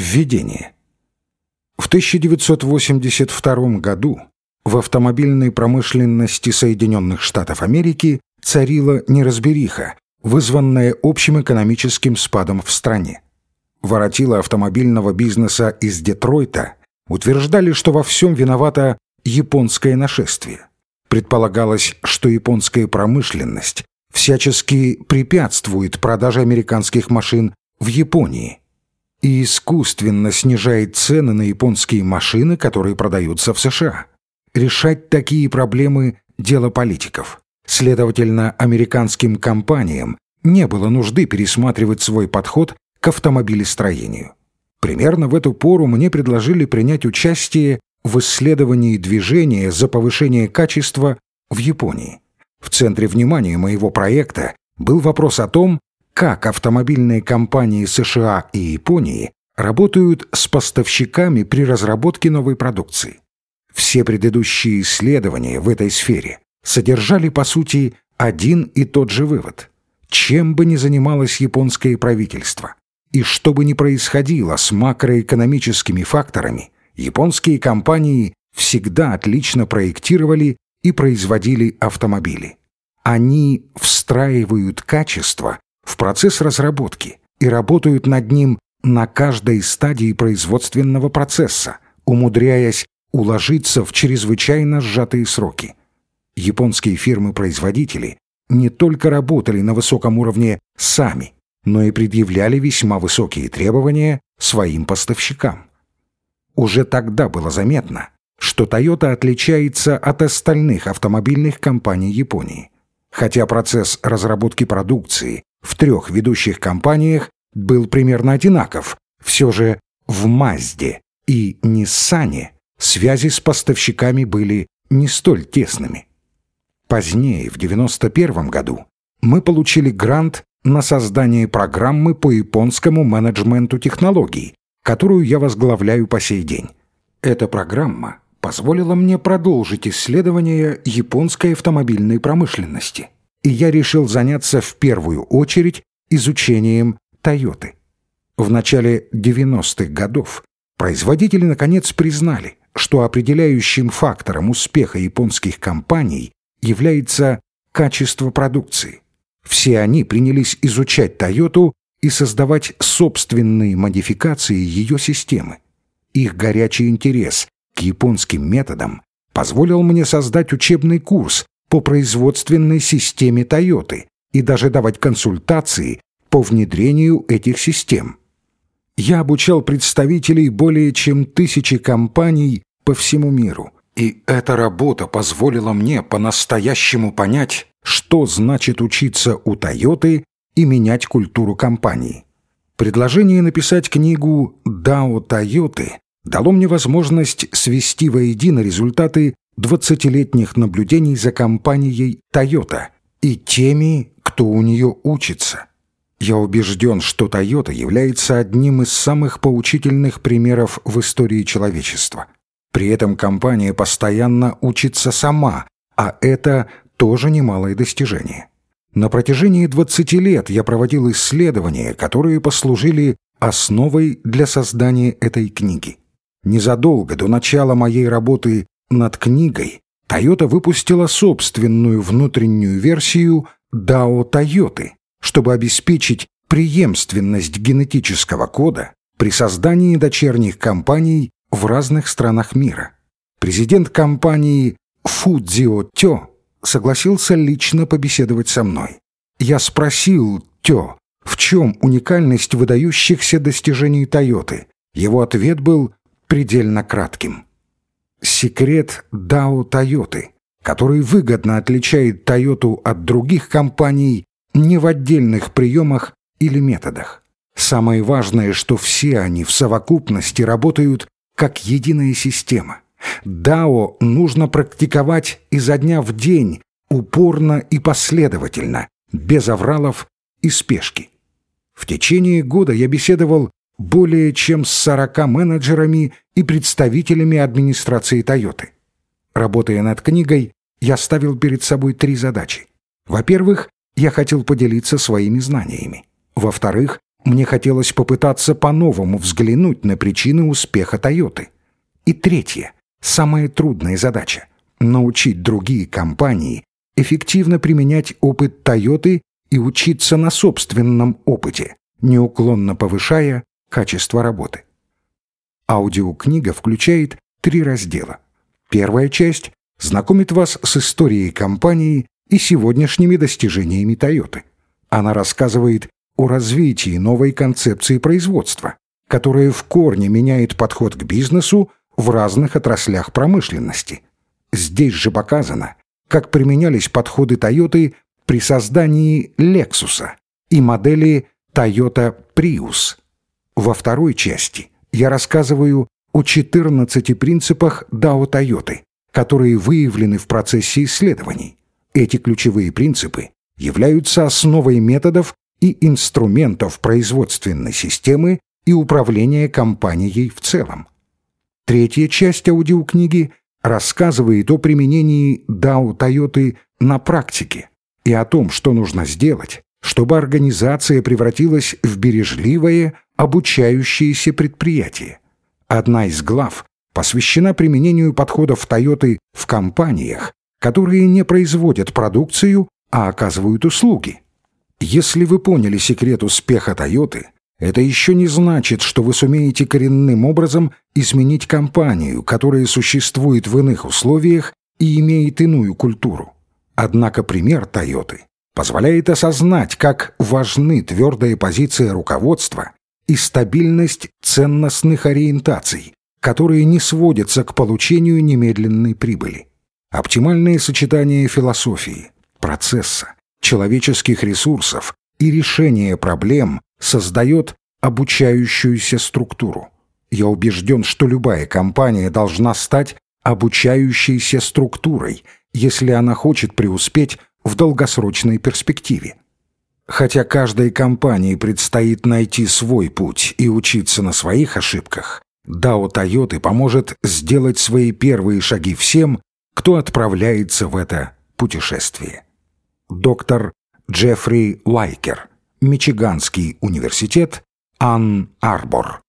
Введение. В 1982 году в автомобильной промышленности Соединенных Штатов Америки царила неразбериха, вызванная общим экономическим спадом в стране. Воротила автомобильного бизнеса из Детройта утверждали, что во всем виновато японское нашествие. Предполагалось, что японская промышленность всячески препятствует продаже американских машин в Японии и искусственно снижает цены на японские машины, которые продаются в США. Решать такие проблемы – дело политиков. Следовательно, американским компаниям не было нужды пересматривать свой подход к автомобилестроению. Примерно в эту пору мне предложили принять участие в исследовании движения за повышение качества в Японии. В центре внимания моего проекта был вопрос о том, как автомобильные компании США и Японии работают с поставщиками при разработке новой продукции. Все предыдущие исследования в этой сфере содержали, по сути, один и тот же вывод. Чем бы ни занималось японское правительство, и что бы ни происходило с макроэкономическими факторами, японские компании всегда отлично проектировали и производили автомобили. Они встраивают качество в процесс разработки и работают над ним на каждой стадии производственного процесса, умудряясь уложиться в чрезвычайно сжатые сроки. Японские фирмы-производители не только работали на высоком уровне сами – но и предъявляли весьма высокие требования своим поставщикам. Уже тогда было заметно, что Toyota отличается от остальных автомобильных компаний Японии. Хотя процесс разработки продукции в трех ведущих компаниях был примерно одинаков, все же в Мазде и Ниссане связи с поставщиками были не столь тесными. Позднее, в 1991 году, мы получили грант на создание программы по японскому менеджменту технологий, которую я возглавляю по сей день. Эта программа позволила мне продолжить исследования японской автомобильной промышленности, и я решил заняться в первую очередь изучением Тойоты. В начале 90-х годов производители наконец признали, что определяющим фактором успеха японских компаний является качество продукции. Все они принялись изучать «Тойоту» и создавать собственные модификации ее системы. Их горячий интерес к японским методам позволил мне создать учебный курс по производственной системе «Тойоты» и даже давать консультации по внедрению этих систем. Я обучал представителей более чем тысячи компаний по всему миру, и эта работа позволила мне по-настоящему понять, что значит учиться у Тойоты и менять культуру компании. Предложение написать книгу «Дао Тойоты» дало мне возможность свести воедино результаты 20-летних наблюдений за компанией Toyota и теми, кто у нее учится. Я убежден, что Toyota является одним из самых поучительных примеров в истории человечества. При этом компания постоянно учится сама, а это тоже немалое достижение. На протяжении 20 лет я проводил исследования, которые послужили основой для создания этой книги. Незадолго до начала моей работы над книгой Toyota выпустила собственную внутреннюю версию DAO Toyota, чтобы обеспечить преемственность генетического кода при создании дочерних компаний в разных странах мира. Президент компании Фудзио Тё согласился лично побеседовать со мной. Я спросил Тё, в чем уникальность выдающихся достижений Тойоты. Его ответ был предельно кратким. Секрет Дао Тойоты, который выгодно отличает Тойоту от других компаний не в отдельных приемах или методах. Самое важное, что все они в совокупности работают как единая система – Дао нужно практиковать изо дня в день, упорно и последовательно, без авралов и спешки. В течение года я беседовал более чем с 40 менеджерами и представителями администрации Тойоты. Работая над книгой, я ставил перед собой три задачи. Во-первых, я хотел поделиться своими знаниями. Во-вторых, мне хотелось попытаться по-новому взглянуть на причины успеха Тойоты. И третье, самая трудная задача – научить другие компании эффективно применять опыт Тойоты и учиться на собственном опыте, неуклонно повышая качество работы. Аудиокнига включает три раздела. Первая часть знакомит вас с историей компании и сегодняшними достижениями Toyota. Она рассказывает о развитии новой концепции производства, которая в корне меняет подход к бизнесу в разных отраслях промышленности. Здесь же показано, как применялись подходы Toyota при создании Lexus и модели Toyota Prius. Во второй части я рассказываю о 14 принципах Дао Тойоты, которые выявлены в процессе исследований. Эти ключевые принципы являются основой методов и инструментов производственной системы и управления компанией в целом. Третья часть аудиокниги рассказывает о применении Дао Тойоты на практике и о том, что нужно сделать, чтобы организация превратилась в бережливое, обучающееся предприятие. Одна из глав посвящена применению подходов Toyota в компаниях, которые не производят продукцию, а оказывают услуги. Если вы поняли секрет успеха Toyota, это еще не значит, что вы сумеете коренным образом изменить компанию, которая существует в иных условиях и имеет иную культуру. Однако пример Toyota позволяет осознать, как важны твердая позиция руководства и стабильность ценностных ориентаций, которые не сводятся к получению немедленной прибыли. Оптимальное сочетание философии, процесса, человеческих ресурсов и решения проблем создает обучающуюся структуру. Я убежден, что любая компания должна стать обучающейся структурой, если она хочет преуспеть в долгосрочной перспективе. Хотя каждой компании предстоит найти свой путь и учиться на своих ошибках, Дао Тойоты поможет сделать свои первые шаги всем, кто отправляется в это путешествие. Доктор Джеффри Лайкер, Мичиганский университет, Ан Арбор.